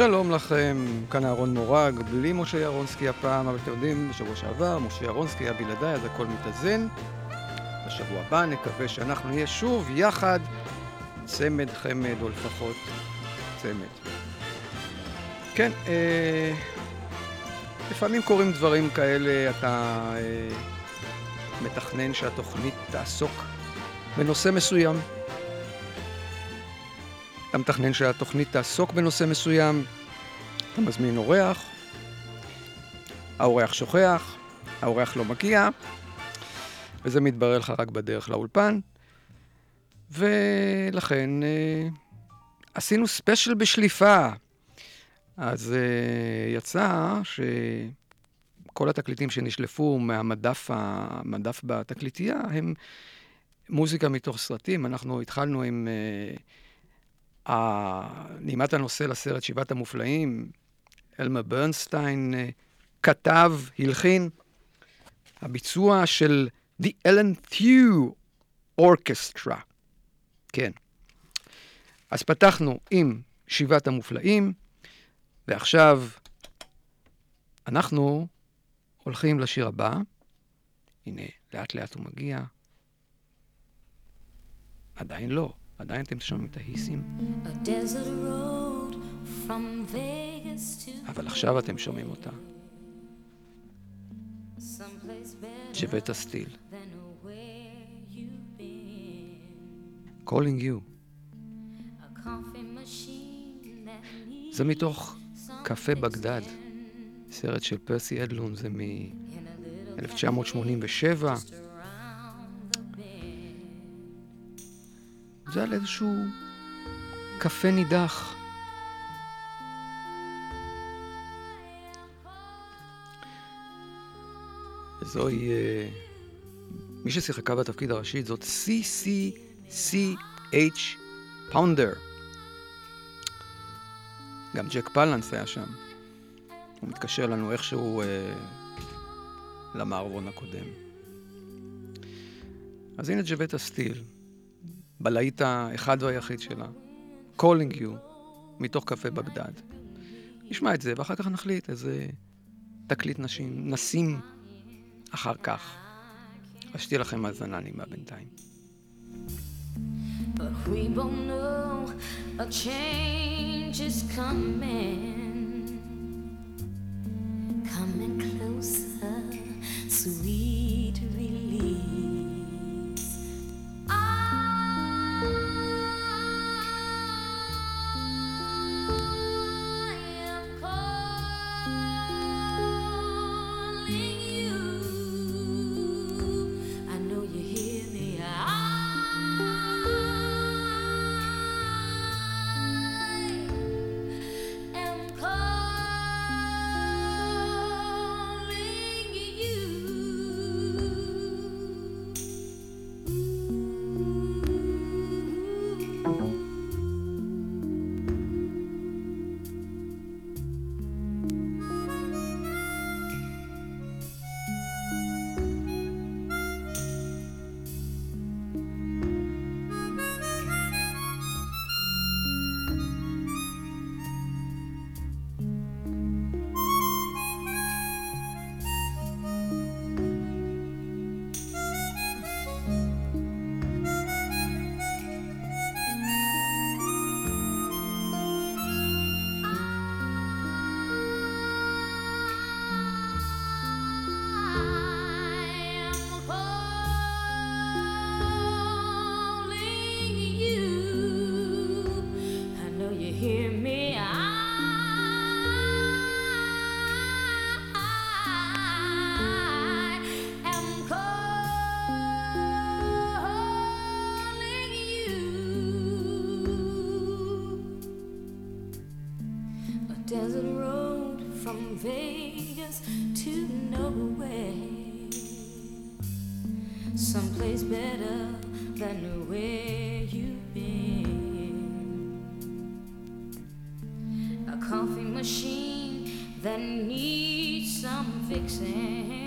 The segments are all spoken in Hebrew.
שלום לכם, כאן אהרון מורג, בלי משה ירונסקי הפעם, אבל אתם יודעים, בשבוע שעבר משה ירונסקי היה בלעדיי, אז הכל מתאזן. בשבוע הבא נקווה שאנחנו נהיה שוב יחד, צמד חמד, או לפחות צמד. כן, אה, לפעמים קורים דברים כאלה, אתה אה, מתכנן שהתוכנית תעסוק בנושא מסוים. אתה מתכנן שהתוכנית תעסוק בנושא מסוים, אתה מזמין אורח, האורח שוכח, האורח לא מגיע, וזה מתברר לך רק בדרך לאולפן, ולכן אה, עשינו ספיישל בשליפה. אז אה, יצא שכל התקליטים שנשלפו מהמדף המדף בתקליטייה הם מוזיקה מתוך סרטים. אנחנו התחלנו עם... אה, נעימת הנושא לסרט שבעת המופלאים, אלמה ברנסטיין אה, כתב, הלחין, הביצוע של The Ellen Thew Orchestra. כן. אז פתחנו עם שבעת המופלאים, ועכשיו אנחנו הולכים לשיר הבא. הנה, לאט לאט הוא מגיע. עדיין לא. עדיין אתם שומעים את ההיסים? אבל עכשיו אתם שומעים אותה. ג'בטה סטיל. Calling you. זה מתוך קפה בגדד, סרט של פרסי אדלון, זה מ-1987. זה על איזשהו קפה נידח. זוהי... Uh, מי ששיחקה בתפקיד הראשי זאת CCCH פאונדר. גם ג'ק פלנס היה שם. הוא מתקשר לנו איכשהו uh, למערבון הקודם. אז הנה ג'בטה סטיל. בלהיט האחד והיחיד שלה, Calling You, מתוך קפה בגדד. נשמע את זה, ואחר כך נחליט איזה תקליט נשים, נשים אחר כך. אז שתהיה לכם האזנה נעימה בינתיים. Sweet relief. Someplace better than where you've been. A coffee machine that needs some fixing.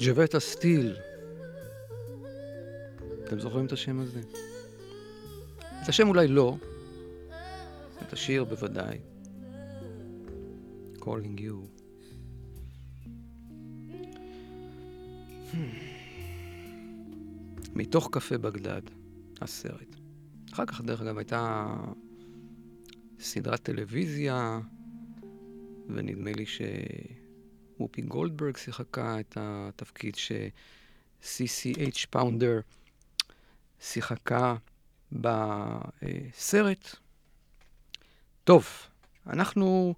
ג'ווטה סטיל. אתם זוכרים את השם הזה? את השם אולי לא, את השיר בוודאי. Calling you. מתוך קפה בגדד, הסרט. אחר כך, דרך אגב, הייתה סדרת טלוויזיה, ונדמה לי שוופי גולדברג שיחקה את התפקיד ש-CCH פאונדר שיחקה בסרט. טוב, אנחנו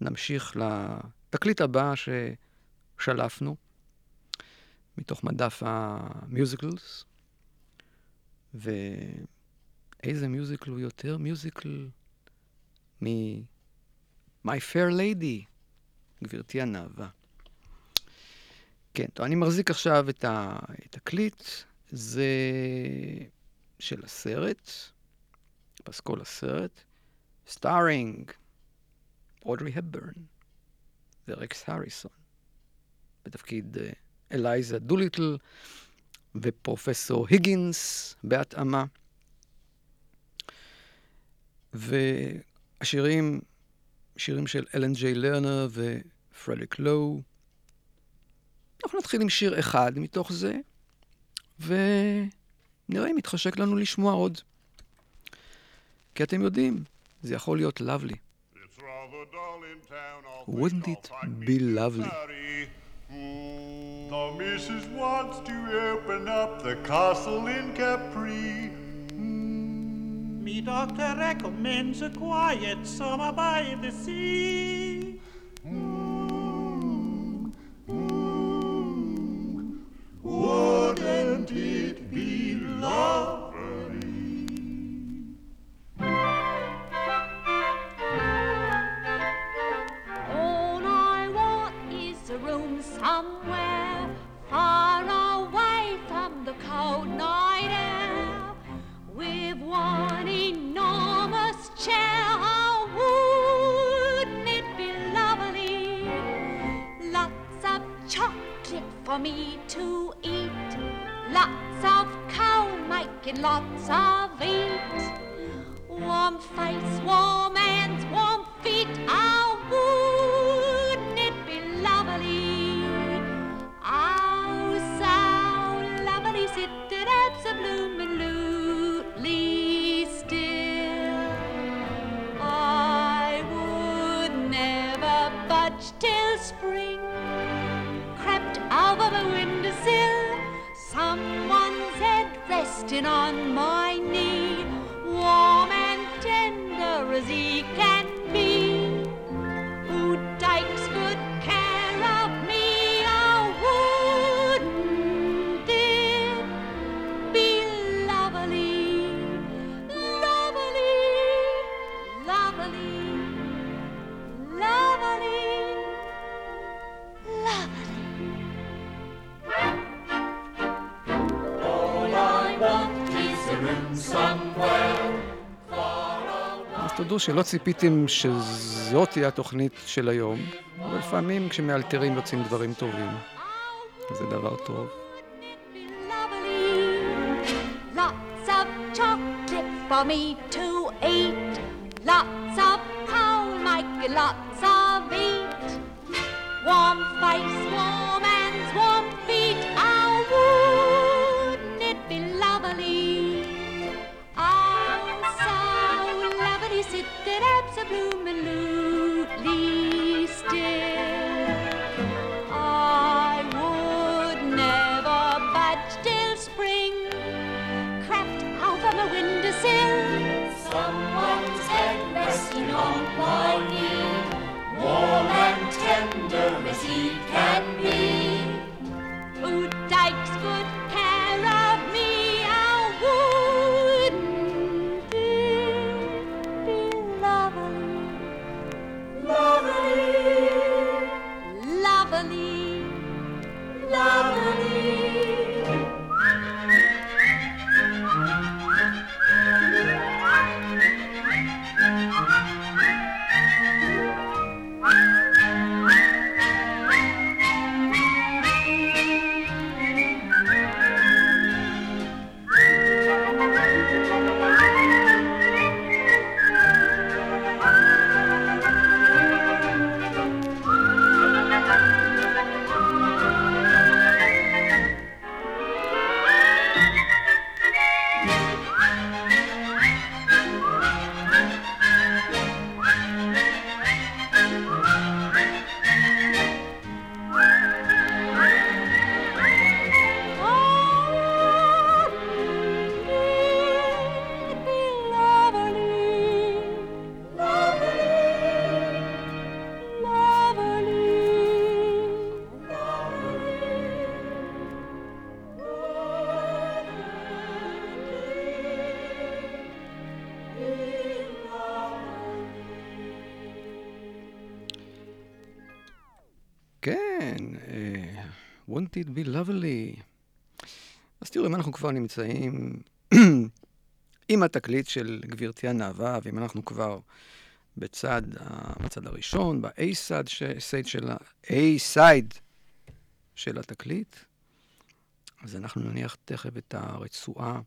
נמשיך לתקליט הבא ששלפנו, מתוך מדף המיוזיקלס, ואיזה מיוזיקל הוא יותר מיוזיקל מ... My Fair Lady, גברתי הנאווה. כן, טוב, אני מחזיק עכשיו את התקליט, זה של הסרט, פסקול הסרט, starring, אודרי הפבורן ורקס הריסון, בתפקיד אלייזה דוליטל ופרופסור היגינס בהתאמה. והשירים, שירים של אלן ג'יי לרנר ופרדיק לואו. אנחנו נתחיל עם שיר אחד מתוך זה, ונראה אם יתחשק לנו לשמוע עוד. כי אתם יודעים, זה יכול להיות lovely. Wouldn't it be lovely? The missus wants to open up the castle in Capri. Me doctor recommends a quiet summer by the sea. For me to eat, lots of coal making lots of heat. Warm face, warm hands, warm feet. Oh, wouldn't resting on my תודו שלא ציפיתם שזאת תהיה התוכנית של היום, אבל לפעמים כשמאלתרים יוצאים דברים טובים. זה דבר טוב. for me to it be lovely. אז תראו, אם אנחנו כבר נמצאים עם התקליט של גברתי הנאווה, ואם אנחנו כבר בצד, בצד הראשון, ב-A-side של, ה- A-side של התקליט, אז אנחנו נניח תכף את הרצועה,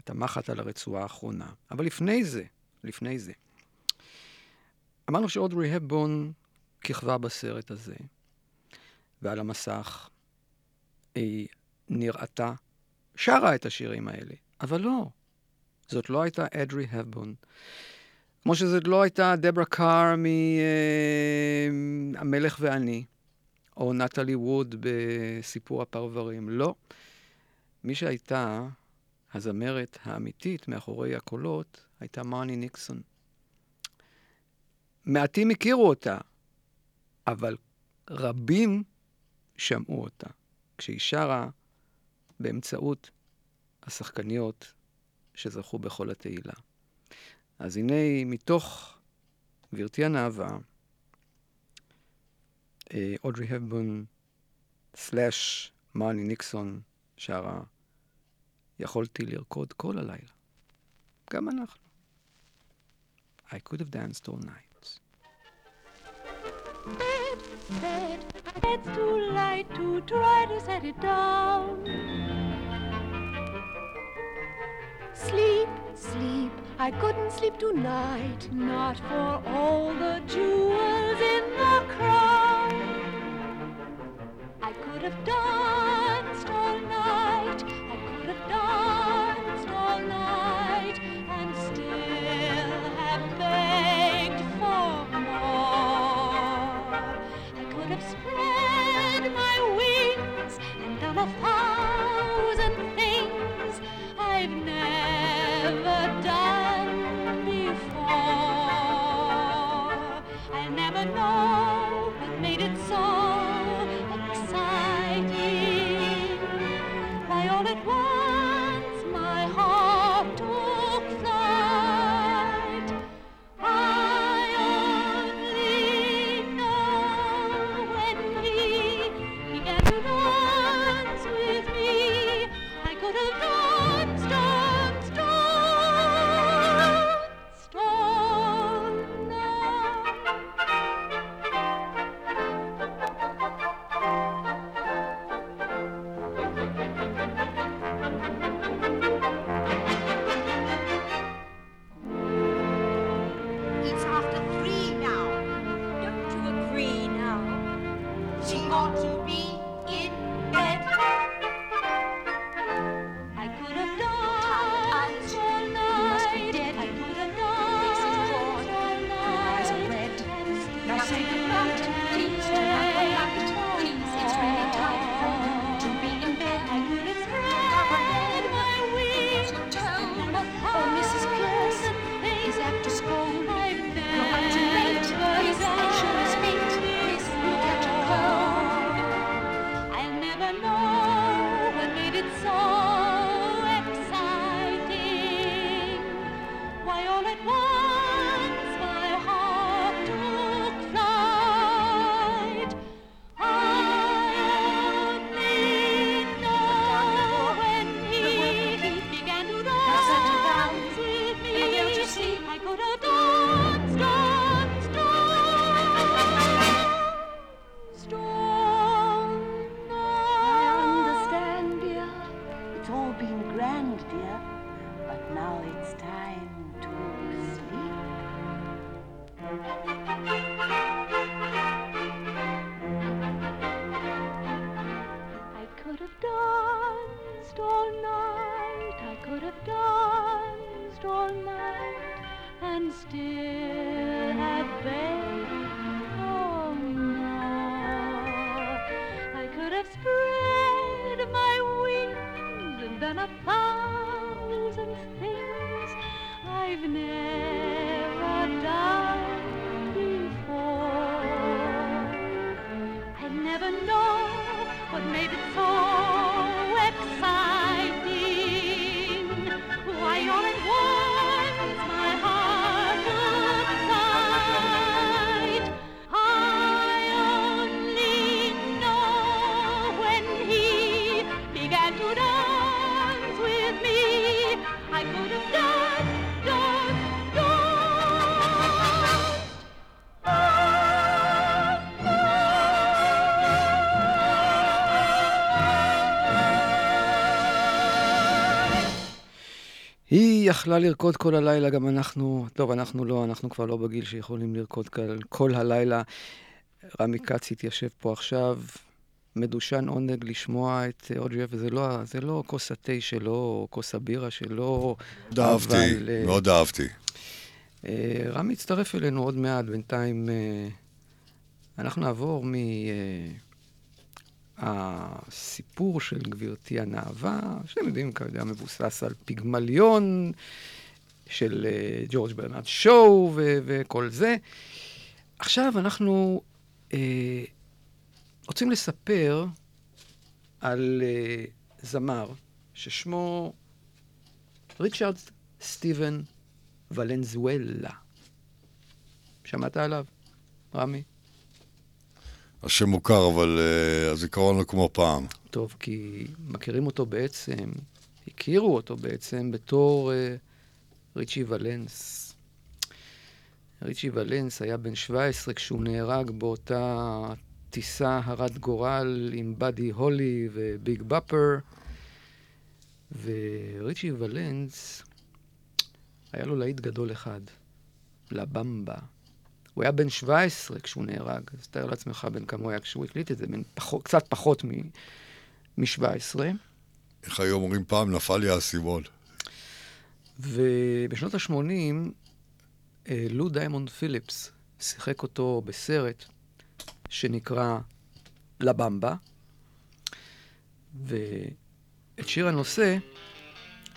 את המחט על הרצועה האחרונה. אבל לפני זה, לפני זה, אמרנו שאודרי הבון כיכבה בסרט הזה, ועל המסך היא נראתה, שרה את השירים האלה, אבל לא, זאת לא הייתה אדרי הבון. כמו שזאת לא הייתה דברה קאר מ"המלך ואני", או נטלי ווד בסיפור הפרברים, לא. מי שהייתה הזמרת האמיתית מאחורי הקולות הייתה מרני ניקסון. מעטים הכירו אותה, אבל רבים שמעו אותה, כשהיא שרה באמצעות השחקניות שזכו בכל התהילה. אז הנה, מתוך גברתי הנאווה, אודרי הבון סלאש מרני ניקסון שרה, יכולתי לרקוד כל הלילה. גם אנחנו. I could have danced all night. Bed, bed, it's too late to try to set it down. Sleep, sleep, I couldn't sleep tonight, not for all the jewels in the crown. I could have danced a thousand things I've never done before. I'll never know יכלה לרקוד כל הלילה, גם אנחנו, טוב, אנחנו לא, אנחנו כבר לא בגיל שיכולים לרקוד כל, כל הלילה. רמי כץ התיישב פה עכשיו, מדושן עונג לשמוע את אודרי, וזה לא, זה לא כוס התה שלו, או כוס הבירה שלו, מאוד אהבתי, אה, מאוד אהבתי. אה, רמי יצטרף אלינו עוד מעט, בינתיים אה, אנחנו נעבור מהסיפור של גברתי הנאווה, שאתם יודעים, כרגע מבוסס על פיגמליון של אה, ג'ורג' ברנרד שואו וכל זה. עכשיו אנחנו אה, רוצים לספר על אה, זמר ששמו ריצ'רד סטיבן ולנזואלה. שמעת עליו, רמי? השם מוכר, אבל uh, הזיכרון לא כמו פעם. טוב, כי מכירים אותו בעצם, הכירו אותו בעצם בתור uh, ריצ'י ולנס. ריצ'י ולנס היה בן 17 כשהוא נהרג באותה טיסה הרת גורל עם באדי הולי וביג בפר. וריצ'י ולנס, היה לו להיט גדול אחד, לבמבה. הוא היה בן 17 כשהוא נהרג, אז תאר לעצמך בן כמה הוא היה כשהוא הקליט את זה, בן פחות, קצת פחות מ-17. איך היו אומרים פעם, נפל לי האסימון. ובשנות ה-80, אה, לו דיימונד פיליפס שיחק אותו בסרט שנקרא לבמבה, ואת שיר הנושא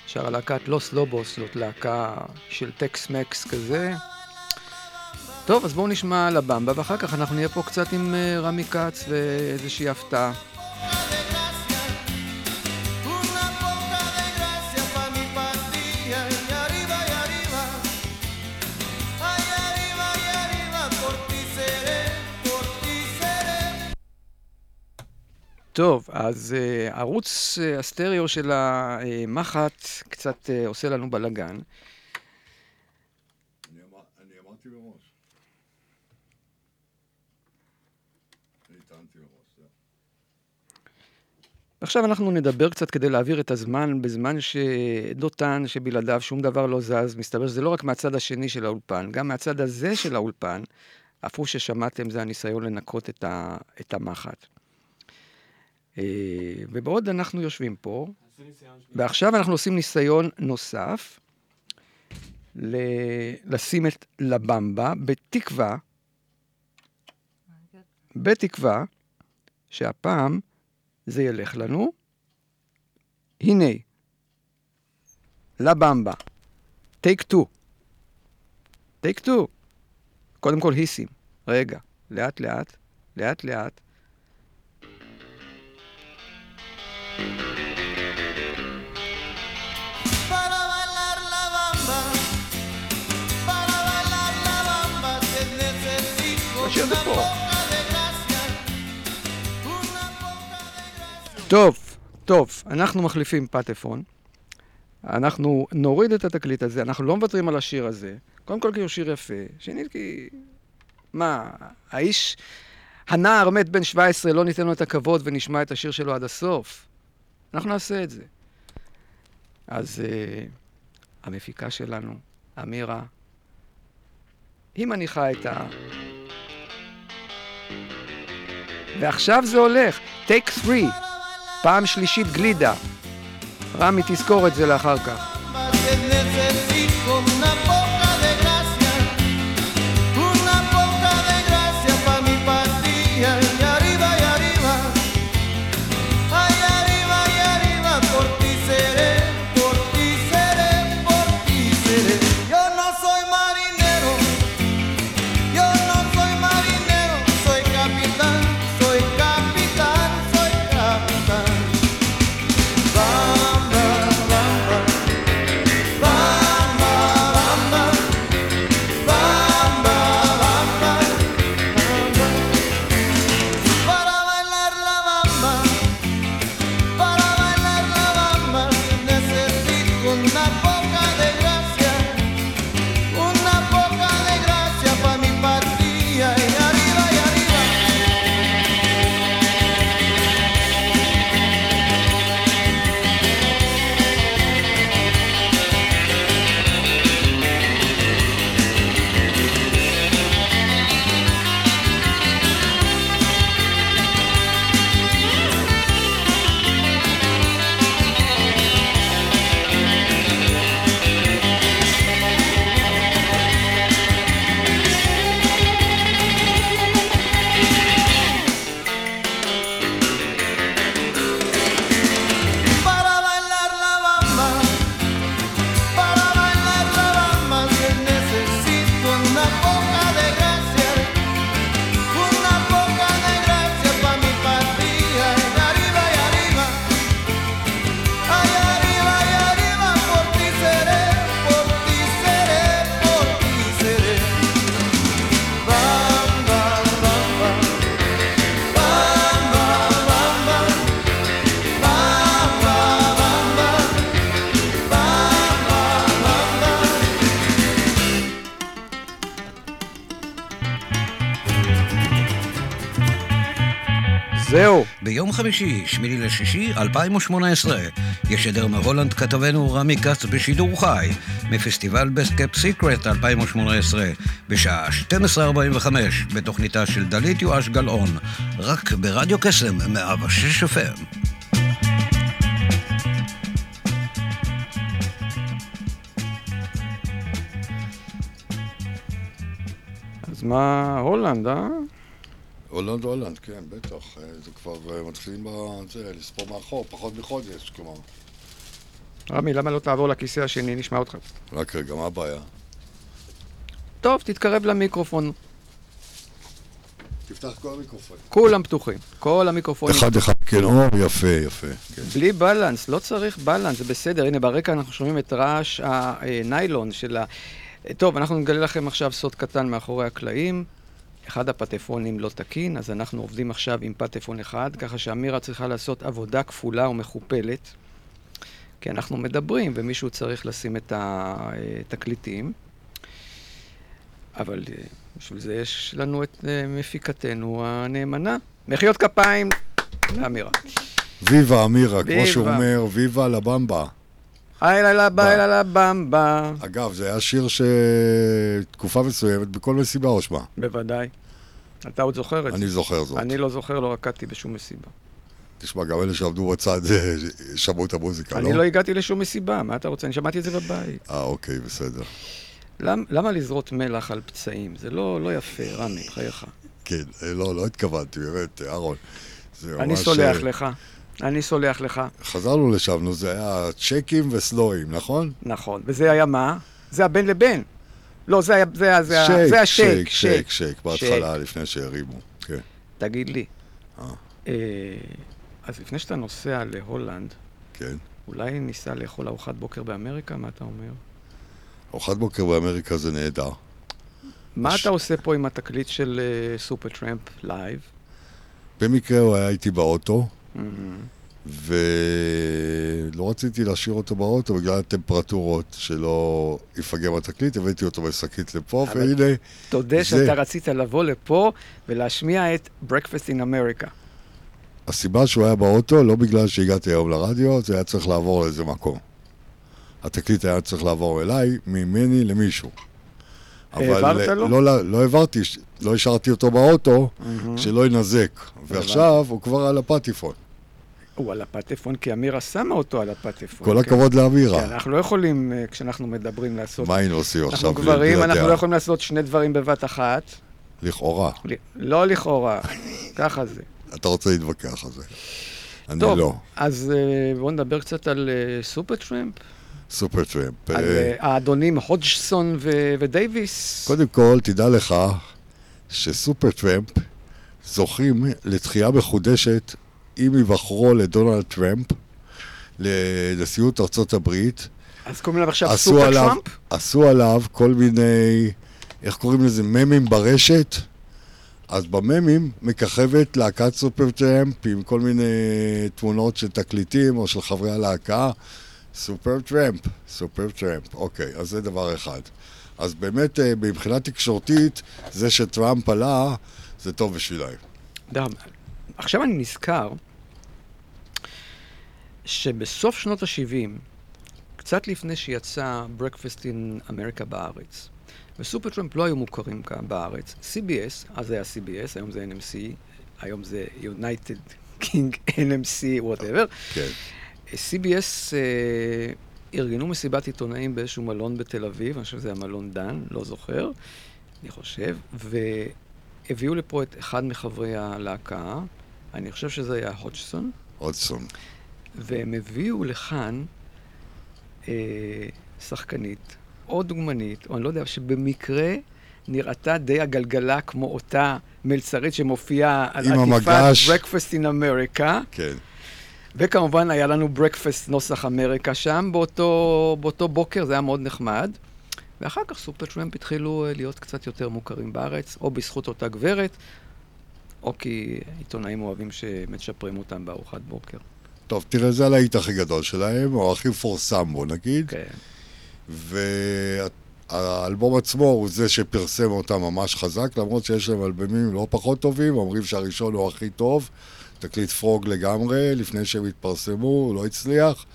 שרה להקת לוס לובוס, זאת להקה של טקס-מקס כזה. טוב, אז בואו נשמע לבמבה, ואחר כך אנחנו נהיה פה קצת עם אה, רמי כץ ואיזושהי הפתעה. טוב, אז uh, ערוץ uh, הסטריאו של המחט קצת עושה לנו בלאגן. אני אמרתי מראש. אני טענתי מראש, זהו. עכשיו אנחנו נדבר קצת כדי להעביר את הזמן, בזמן שדותן, שבלעדיו שום דבר לא זז. מסתבר שזה לא רק מהצד השני של האולפן, גם מהצד הזה של האולפן, אף הוא ששמעתם, זה הניסיון לנקות את, ה, את המחט. אה, ובעוד אנחנו יושבים פה, ועכשיו אנחנו עושים ניסיון נוסף, ל- לשים את לבמבה, בתקווה, בתקווה, שהפעם זה ילך לנו. הנה, לבמבה, Take two. Take two. קודם כל היסים. רגע, לאט לאט, לאט לאט. השיר זה פה. טוב, טוב, אנחנו מחליפים פטפון. אנחנו נוריד את התקליט הזה, אנחנו לא מוותרים על השיר הזה. קודם כל כי הוא שיר יפה, שנית כי... מה, האיש, הנער מת בן 17, לא ניתן לו את הכבוד ונשמע את השיר שלו עד הסוף. אנחנו נעשה את זה. אז uh, המפיקה שלנו, אמירה, היא מניחה את ה... ועכשיו זה הולך, טייק 3, פעם שלישית גלידה. רמי, תזכור את זה לאחר כך. חמישי, שמיני לשישי, 2018, ישדר מהולנד כתבנו רמי כץ בשידור חי, מפסטיבל בסקפ סיקרט 2018, בשעה 12:45, בתוכניתה של דלית יואש גלאון, רק ברדיו קסם, 106 FM. אז מה, הולנד, אה? הולנד הולנד, כן, בטח. אה, זה כבר אה, מתחילים לספור מאחור, פחות מחודש, כלומר. רמי, למה לא תעבור לכיסא השני? נשמע אותך. רק רגע, מה הבעיה? טוב, תתקרב למיקרופון. תפתח כל המיקרופון. כולם פתוחים. כל המיקרופונים. אחד אחד, כן, או, יפה, יפה. כן. בלי בלנס, לא צריך בלנס, זה בסדר. הנה, ברקע אנחנו שומעים את רעש הניילון של ה... טוב, אנחנו נגלה לכם עכשיו סוד קטן מאחורי הקלעים. אחד הפטפונים לא תקין, אז אנחנו עובדים עכשיו עם פטפון אחד, ככה שאמירה צריכה לעשות עבודה כפולה ומכופלת. כי אנחנו מדברים, ומישהו צריך לשים את התקליטים. אבל אה, בשביל זה יש לנו את אה, מפיקתנו הנאמנה. מחיאות כפיים לאמירה. ויבה אמירה, כמו. שהוא אומר, ויבה לבמבה. היי לה לה ביי לה לה במבה. אגב, זה היה שיר שתקופה מסוימת בכל מסיבה הושמע. בוודאי. אתה עוד זוכר את זה. אני זוכר זאת. אני לא זוכר, לא רקדתי בשום מסיבה. תשמע, גם אלה שעמדו בצד שמעו את המוזיקה, לא? אני לא הגעתי לשום מסיבה, מה אתה רוצה? אני שמעתי את זה בבית. אה, אוקיי, בסדר. למ- למה לזרות מלח על פצעים? זה לא לא יפה, רמי, בחייך. כן, אה, לא, לא התכוונתי, באמת, אהרון. אני סולח אה, לך. אני סולח לך. חזרנו לשם, נו, זה היה צ'קים וסלואים, נכון? נכון. וזה היה מה? זה הבן לבן. לא, זה היה, זה היה, זה היה, שייק, זה היה שייק, שייק, שייק, שייק, בהתחלה, לפני שהרימו, כן. תגיד לי, אה. אה, אז לפני שאתה נוסע להולנד, כן. אולי ניסע לאכול ארוחת בוקר באמריקה? מה אתה אומר? ארוחת בוקר באמריקה זה נהדר. מה אתה עושה פה עם התקליט של סופר טראמפ לייב? במקרה הוא היה איתי באוטו. ולא רציתי להשאיר אותו באוטו בגלל הטמפרטורות, שלא יפגם התקליט, הבאתי אותו בשקית לפה, אבל- והנה, תודה זה- שאתה רצית לבוא לפה ולהשמיע את Breakfast in America. הסיבה שהוא היה באוטו, לא בגלל שהגעתי היום לרדיו, זה היה צריך לעבור לאיזה מקום. התקליט היה צריך לעבור אליי, ממני למישהו. העברת אה? לא, לא, לא העברתי, לא השארתי אותו באוטו, שלא ינזק. ועכשיו הוא כבר על הפטיפון. הוא על הפטפון, כי אמירה שמה אותו על הפטפון. כל כן. הכבוד לאמירה. כן, אנחנו לא יכולים, אה, כשאנחנו מדברים, לעשות... מה היינו עושים עכשיו אנחנו גברים, אנחנו? לא יכולים לעשות שני דברים בבת אחת. לכאורה. לא לכאורה, ככה זה. אתה רוצה להתווכח על זה. אני טוב, לא. אז אה, בואו נדבר קצת על אה, סופר טרמפ, סופר טרמפ. על אה, האדונים הודג'סון ו- ודייוויס. קודם כל, תדע לך שסופר טרמפ זוכים לתחייה מחודשת עם היבחרו לדונלד טראמפ לנשיאות ארצות הברית. אז קוראים להם עכשיו סופר עליו, טראמפ? עשו עליו כל מיני, איך קוראים לזה, ממים ברשת. אז בממים מככבת להקת סופר טראמפ עם כל מיני תמונות של תקליטים או של חברי הלהקה. סופר טראמפ, סופר טראמפ, אוקיי, אז זה דבר אחד. אז באמת, אה, מבחינה תקשורתית, זה שטראמפ עלה, זה טוב בשבילם. דם. עכשיו אני נזכר שבסוף שנות ה-70, קצת לפני שיצא Breakfast in America בארץ, וסופר טראמפ לא היו מוכרים כאן בארץ. CBS, אז היה CBS, היום זה NMC, היום זה United King NMC, whatever. כן. CBS אה, ארגנו מסיבת עיתונאים באיזשהו מלון בתל אביב, אני חושב שזה היה מלון דן, לא זוכר, אני חושב, והביאו לפה את אחד מחברי הלהקה, אני חושב שזה היה הודג'סון, אודסון. והם הביאו לכאן אה, שחקנית, או דוגמנית, או אני לא יודע, שבמקרה נראתה די הגלגלה כמו אותה מלצרית שמופיעה על עטיפת המגש. Breakfast in America. כן. וכמובן היה לנו ברקפסט נוסח אמריקה שם באותו, באותו בוקר, זה היה מאוד נחמד. ואחר כך סופר טרמפ התחילו אה, להיות קצת יותר מוכרים בארץ, או בזכות אותה גברת, או כי עיתונאים אוהבים שמצ'פרים אותם בארוחת בוקר. טוב, תראה, זה הלהיט הכי גדול שלהם, או הכי מפורסם בו נגיד. כן. והאלבום עצמו הוא זה שפרסם אותם ממש חזק, למרות שיש להם אלבומים לא פחות טובים, אומרים שהראשון הוא הכי טוב, תקליט פרוג לגמרי, לפני שהם התפרסמו, הוא לא הצליח,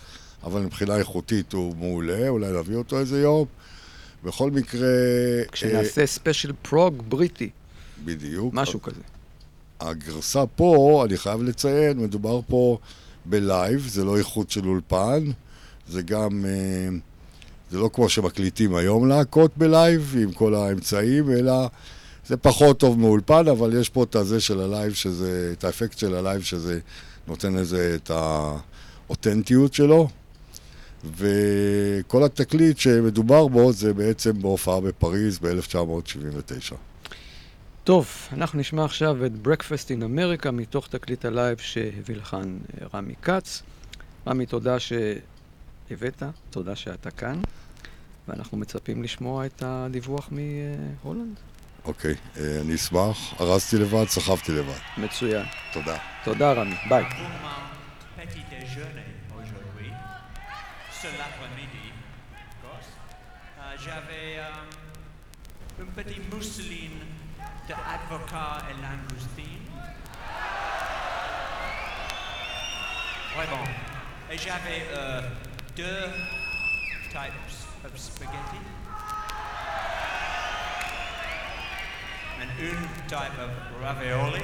אבל מבחינה איכותית הוא מעולה, אולי נביא אותו איזה יום. בכל מקרה... כשנעשה ספיישל פרוג בריטי, אה, בדיוק. משהו כזה. הגרסה פה, אני חייב לציין, מדובר פה בלייב, זה לא איכות של אולפן, זה גם, אה, זה לא כמו שמקליטים היום להקות בלייב עם כל האמצעים, אלא זה פחות טוב מאולפן, אבל יש פה את הזה של הלייב, שזה, את האפקט של הלייב, שזה נותן לזה את האותנטיות שלו. וכל התקליט שמדובר בו זה בעצם בהופעה בפריז ב-1979. טוב, אנחנו נשמע עכשיו את Breakfast in America מתוך תקליט הלייב שהביא לכאן אה, רמי כץ. רמי, תודה שהבאת, תודה שאתה כאן, ואנחנו מצפים לשמוע את הדיווח מהולנד. אוקיי, אה, אני אשמח. ארזתי לבד, סחבתי לבד. מצוין. תודה. תודה, רמי. ביי. J'avais euh, une petite mousseline d'avocat et langoustine. Très bon. Et j'avais euh, deux types of spaghetti. And une type of ravioli.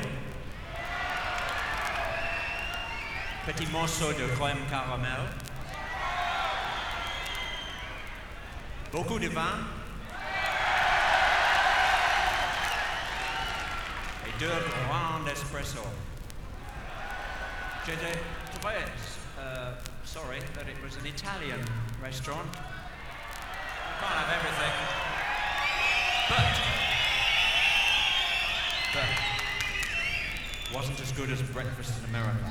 Petit morceau de crème caramel. Beaucoup de vin. Deux grands espresso. Très uh, sorry that it was an Italian restaurant. Can't have everything. But, but wasn't as good as breakfast in America.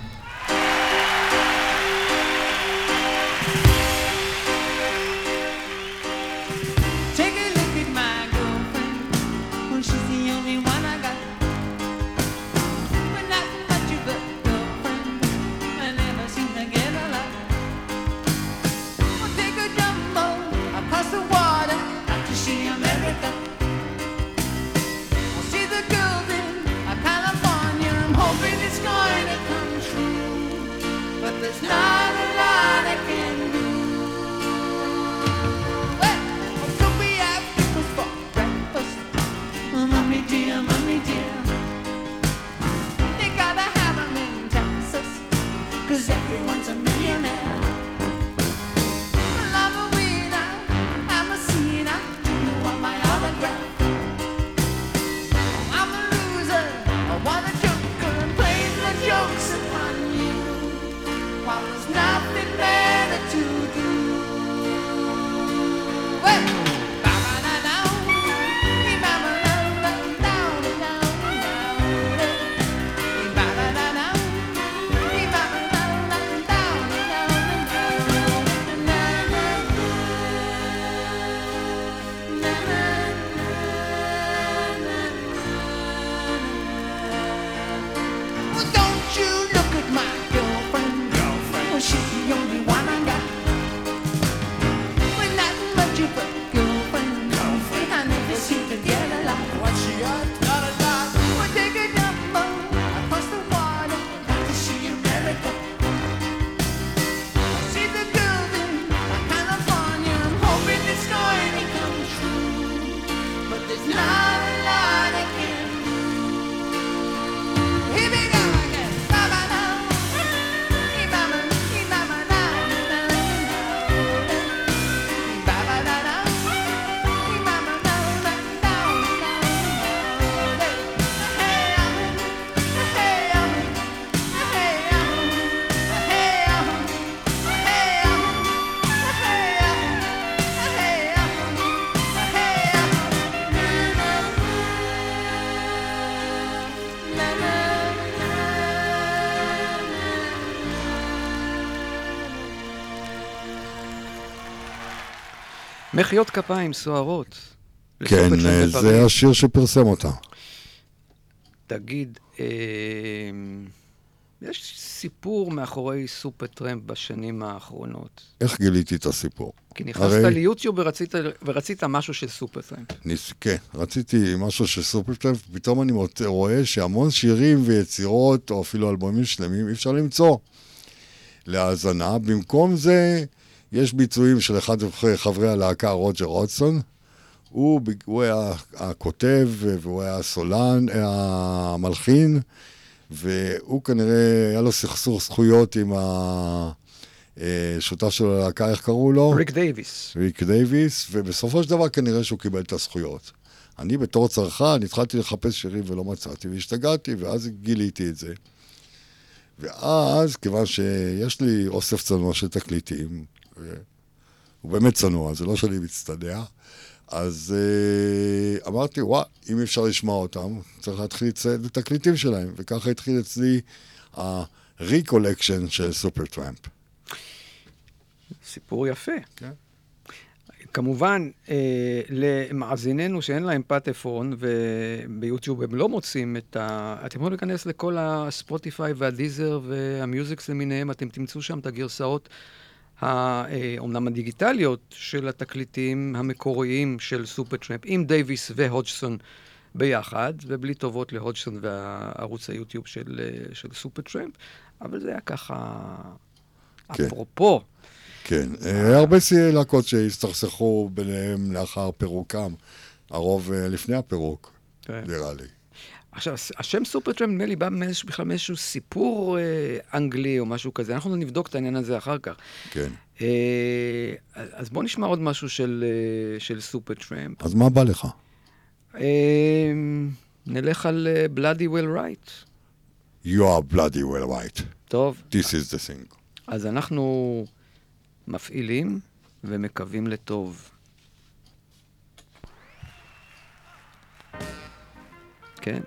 מחיאות כפיים סוערות. כן, אה, זה. השיר שפרסם אותה. תגיד, אה, יש סיפור מאחורי סופר טרמפ בשנים האחרונות. איך גיליתי את הסיפור? כי נכנסת הרי- ליוטיוב ורצית, ורצית משהו של סופר טרמפ. ניס... כן, רציתי משהו של סופרטרמפ, פתאום אני רואה שהמון שירים ויצירות, או אפילו אלבומים שלמים, אי אפשר למצוא להאזנה. במקום זה, יש ביצועים של אחד מחברי הלהקה, רוג'ר הודסון. הוא, הוא היה הכותב, והוא היה הסולן, המלחין, והוא כנראה, היה לו סכסוך זכויות עם השותף שלו ללהקה, איך קראו לו? ריק דייוויס. ריק דייוויס, ובסופו של דבר כנראה שהוא קיבל את הזכויות. אני בתור צרכן התחלתי לחפש שירים ולא מצאתי, והשתגעתי, ואז גיליתי את זה. ואז, כיוון שיש לי אוסף צנוע של תקליטים, הוא באמת צנוע, זה לא שאני מצטנע, אז uh, אמרתי, וואה, אם אפשר לשמוע אותם, צריך להתחיל לציין את התקליטים שלהם, וככה התחיל אצלי ה-recollection של סופר טראמפ. סיפור יפה. כן. כמובן, אה, למאזיננו שאין להם פטפון וביוטיוב הם לא מוצאים את ה... אתם יכולים להיכנס לכל הספוטיפיי והדיזר והמיוזיקס למיניהם, אתם תמצאו שם את הגרסאות, אה, אומנם הדיגיטליות, של התקליטים המקוריים של Supertramp, עם דייוויס והודג'סון ביחד, ובלי טובות להודג'סון וערוץ היוטיוב של, של Supertramp, אבל זה היה ככה... כן. אפרופו, כן, אה, הרבה להקות שהסתכסכו ביניהם לאחר פירוקם. הרוב אה, לפני הפירוק, כן. נראה לי. עכשיו, השם Supertramp נדמה לי בא מאיזשהו- בכלל מאיזשהו סיפור אה, אנגלי או משהו כזה. אנחנו נבדוק את העניין הזה אחר כך. כן. אה, אז בואו נשמע עוד משהו של, אה, של סופרטרמפ. אז מה בא לך? אה, נלך על Bloody Well Right. You are bloody well right. טוב, This is the thing. אז אנחנו מפעילים ומקווים לטוב. כן,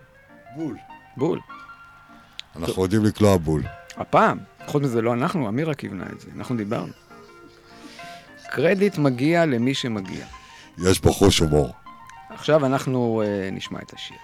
בול. בול. אנחנו יודעים לקלוע בול. הפעם, חוץ מזה לא אנחנו, אמירה כיוונה את זה, אנחנו דיברנו. קרדיט מגיע למי שמגיע. יש פה חוש הומור. עכשיו אנחנו uh, נשמע את השיר.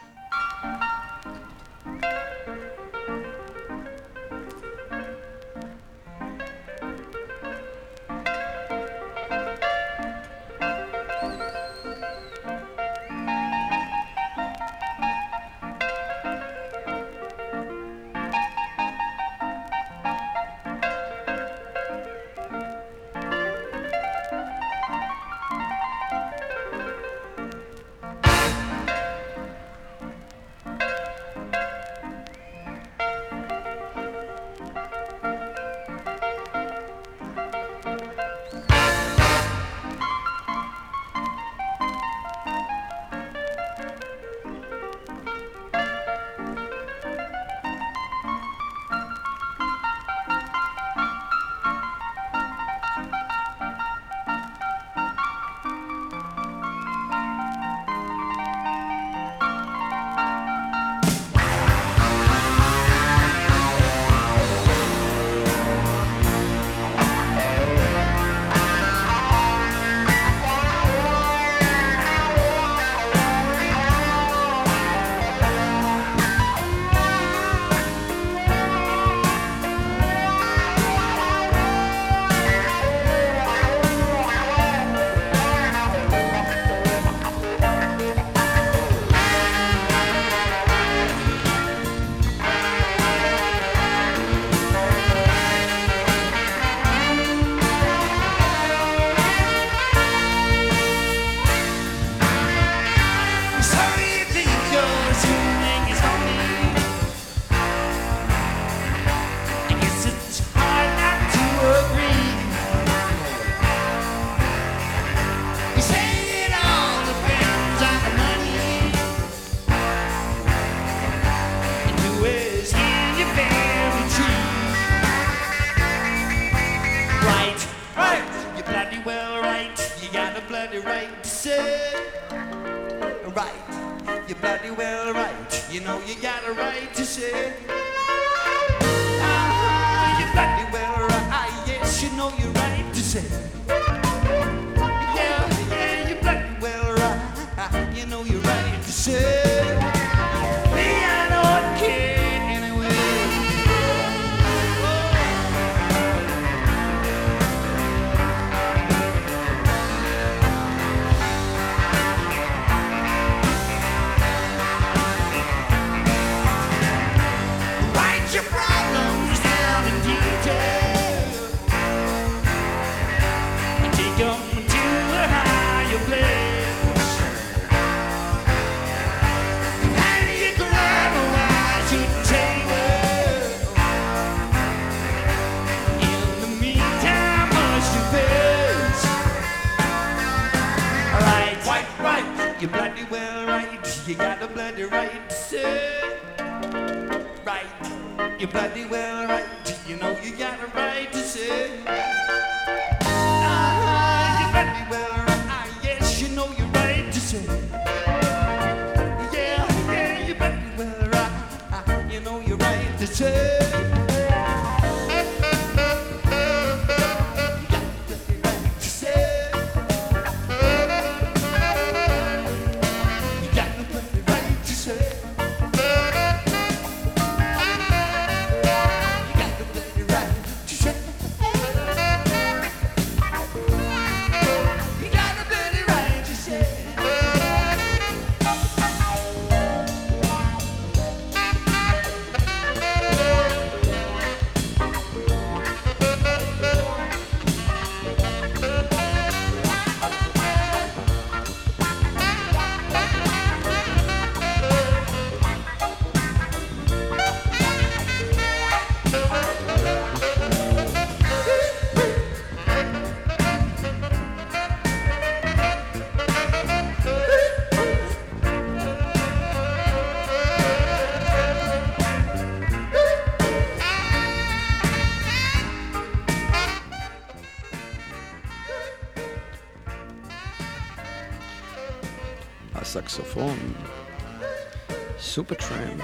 Supertramp,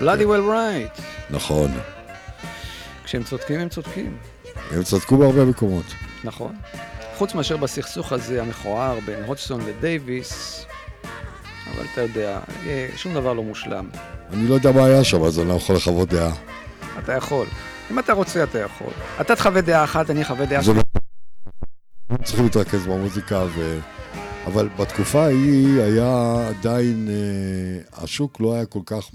Bloody Well Right. נכון. כשהם צודקים הם צודקים, הם צדקו בהרבה מקומות. נכון. חוץ מאשר בסכסוך הזה המכוער בין הודג'סון לדייוויס, אבל אתה יודע, אה, שום דבר לא מושלם. אני לא יודע מה היה שם, אז אני לא יכול לחוות דעה. אתה יכול. אם אתה רוצה, אתה יכול. אתה תחווה דעה אחת, אני אחווה דעה שנייה. לא- צריכים להתרכז במוזיקה, ו... אבל בתקופה ההיא היה עדיין, אה, השוק לא היה כל כך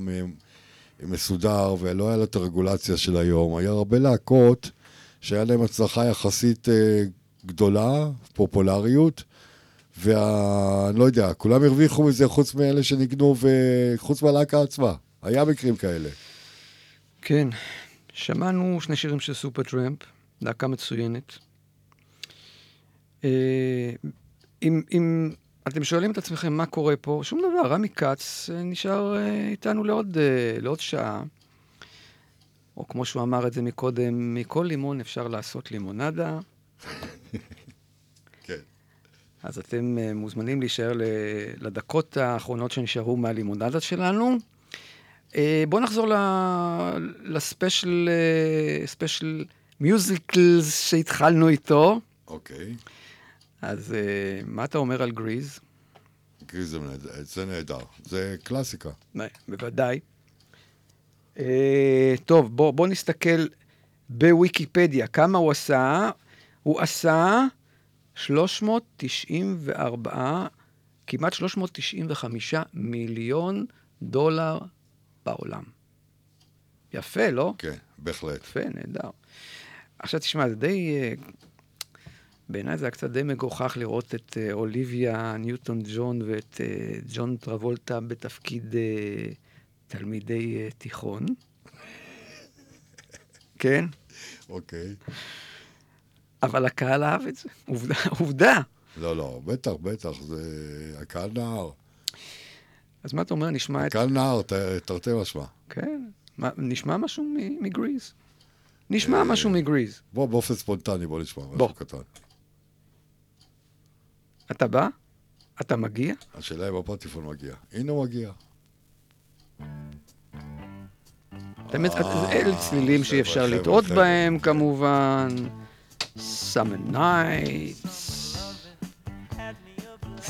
מסודר, ולא היה לו את הרגולציה של היום. היה הרבה להקות שהיה להם הצלחה יחסית אה, גדולה, פופולריות, ואני לא יודע, כולם הרוויחו מזה חוץ מאלה שניגנו וחוץ מהלהקה עצמה. היה מקרים כאלה. כן, שמענו שני שירים של סופר טראמפ, להקה מצוינת. אה, אם, אם אתם שואלים את עצמכם מה קורה פה, שום דבר, רמי כץ אה, נשאר אה, איתנו לעוד, אה, לעוד שעה. או כמו שהוא אמר את זה מקודם, מכל לימון אפשר לעשות לימונדה. כן. אז אתם מוזמנים להישאר לדקות האחרונות שנשארו מהלימונדה שלנו. בואו נחזור לספיישל, ספיישל musicals שהתחלנו איתו. אוקיי. אז אה, מה אתה אומר על Grease? Grease זה נהדר, זה קלאסיקה. בוודאי. אה, טוב, בואו בוא נסתכל בוויקיפדיה. כמה הוא עשה? הוא עשה 394, כמעט 395 מיליון דולר בעולם. יפה, לא? כן, בהחלט. יפה, נהדר. עכשיו תשמע, זה די... אה, בעיניי זה היה קצת די מגוחך לראות את אה, אוליביה ניוטון ג'ון ואת אה, ג'ון טרבולטה בתפקיד אה, תלמידי תיכון. כן? אוקיי. אבל הקהל אהב את זה. עובדה, עובדה. לא, לא, בטח, בטח, זה... הקהל נהר. אז מה אתה אומר, נשמע את... הקהל נהר, ת- תרתי משמע. כן, מה, נשמע משהו מגריז. נשמע משהו מגריז. בוא, באופן ספונטני, בוא נשמע משהו בוא. קטן. אתה בא? אתה מגיע? השאלה אם הפטיפון מגיע. הנה הוא מגיע. באמת, אלה צלילים שאי אפשר אה, לטעות. בהם כמובן. Summer Nights.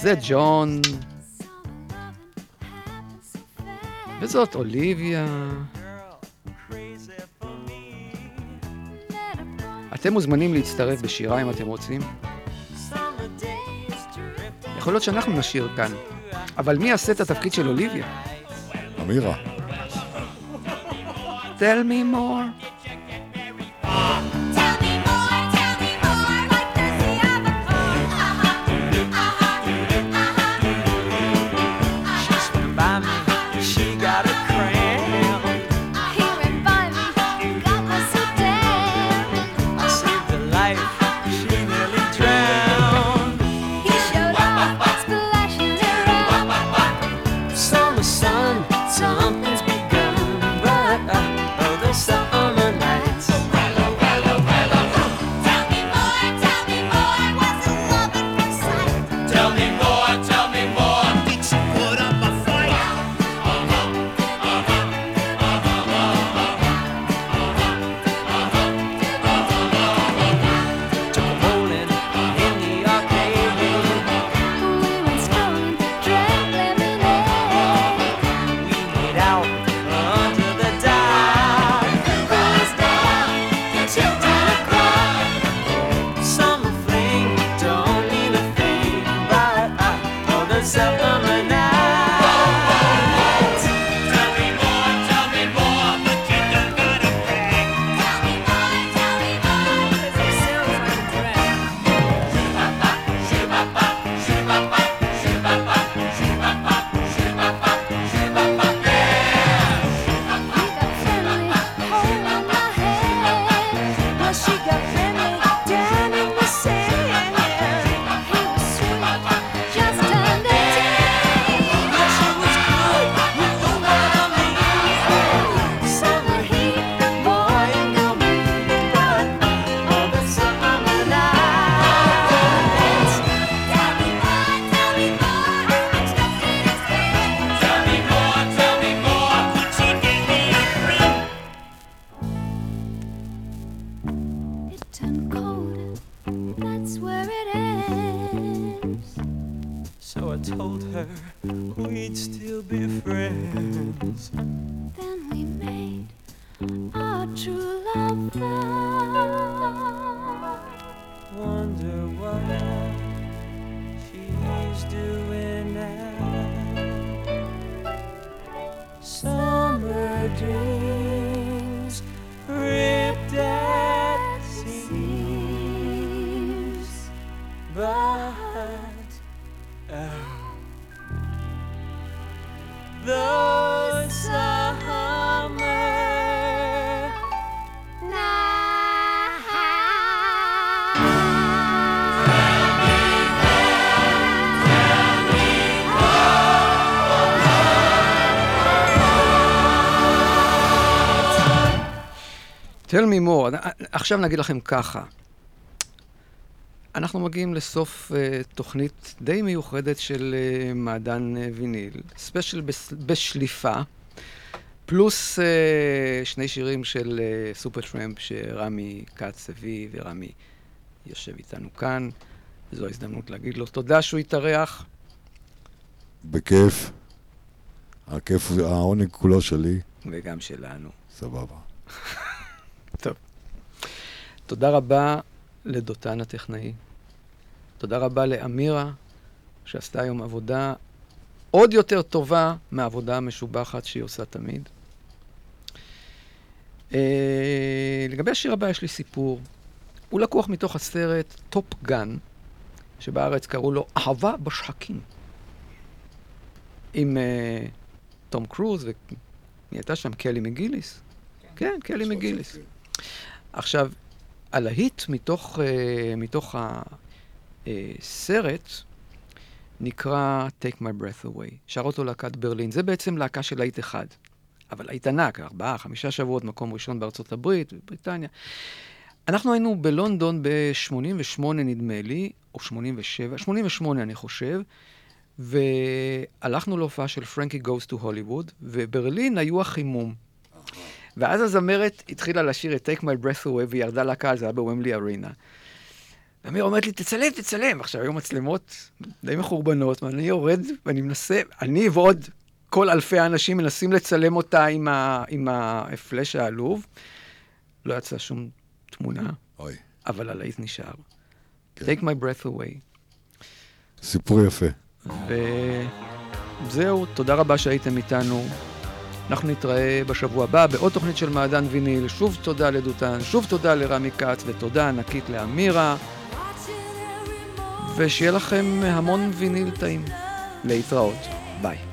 זה ג'ון. וזאת אוליביה. אתם מוזמנים להצטרף בשירה אם אתם רוצים. יכול להיות שאנחנו נשיר כאן, אבל מי יעשה את התפקיד של אוליביה? אמירה. Tell me more. Tell me more. עכשיו נגיד לכם ככה. אנחנו מגיעים לסוף אה, תוכנית די מיוחדת של אה, מעדן אה, ויניל. ספיישל בס- בשליפה, פלוס אה, שני שירים של אה, Supertramp שרמי כץ הביא, ורמי יושב איתנו כאן. זו ההזדמנות להגיד לו תודה שהוא התארח. בכיף. הכיף, העונג כולו שלי. וגם שלנו. סבבה. תודה רבה לדותן הטכנאי. תודה רבה לאמירה, שעשתה היום עבודה עוד יותר טובה מהעבודה המשובחת שהיא עושה תמיד. אה, לגבי השיר הבא יש לי סיפור. הוא לקוח מתוך הסרט Top Gun, שבארץ קראו לו אהבה בשחקים. עם אה, תום קרוז, ומי הייתה שם? קלי מגיליס. כן, קלי מגיליס. עכשיו, הלהיט מתוך, uh, מתוך הסרט נקרא Take My Breath Away. שר אותו להקת ברלין. זה בעצם להקה של להיט אחד. אבל להיט ענק, ארבעה, חמישה שבועות, מקום ראשון בארצות הברית, בבריטניה. אנחנו היינו בלונדון ב-88 נדמה לי, או 87, 88 אני חושב, והלכנו להופעה של פרנקי גוס טו הוליווד, וברלין היו החימום. ואז הזמרת התחילה לשיר את Take My Breath Away והיא ירדה לקהל, זה היה בוומבלי ארינה. ואמיר אומרת לי, תצלם, תצלם. עכשיו, היו מצלמות די מחורבנות, ואני יורד ואני מנסה, אני ועוד כל אלפי האנשים מנסים לצלם אותה עם, ה, עם הפלאש העלוב. לא יצאה שום תמונה, אוי, אבל הלהיט נשאר. כן. Take my breath away. סיפור יפה. וזהו, תודה רבה שהייתם איתנו. אנחנו נתראה בשבוע הבא בעוד תוכנית של מעדן ויניל. שוב תודה לדותן, שוב תודה לרמי כץ, ותודה ענקית לאמירה. ושיהיה לכם המון ויניל טעים. להתראות. ביי.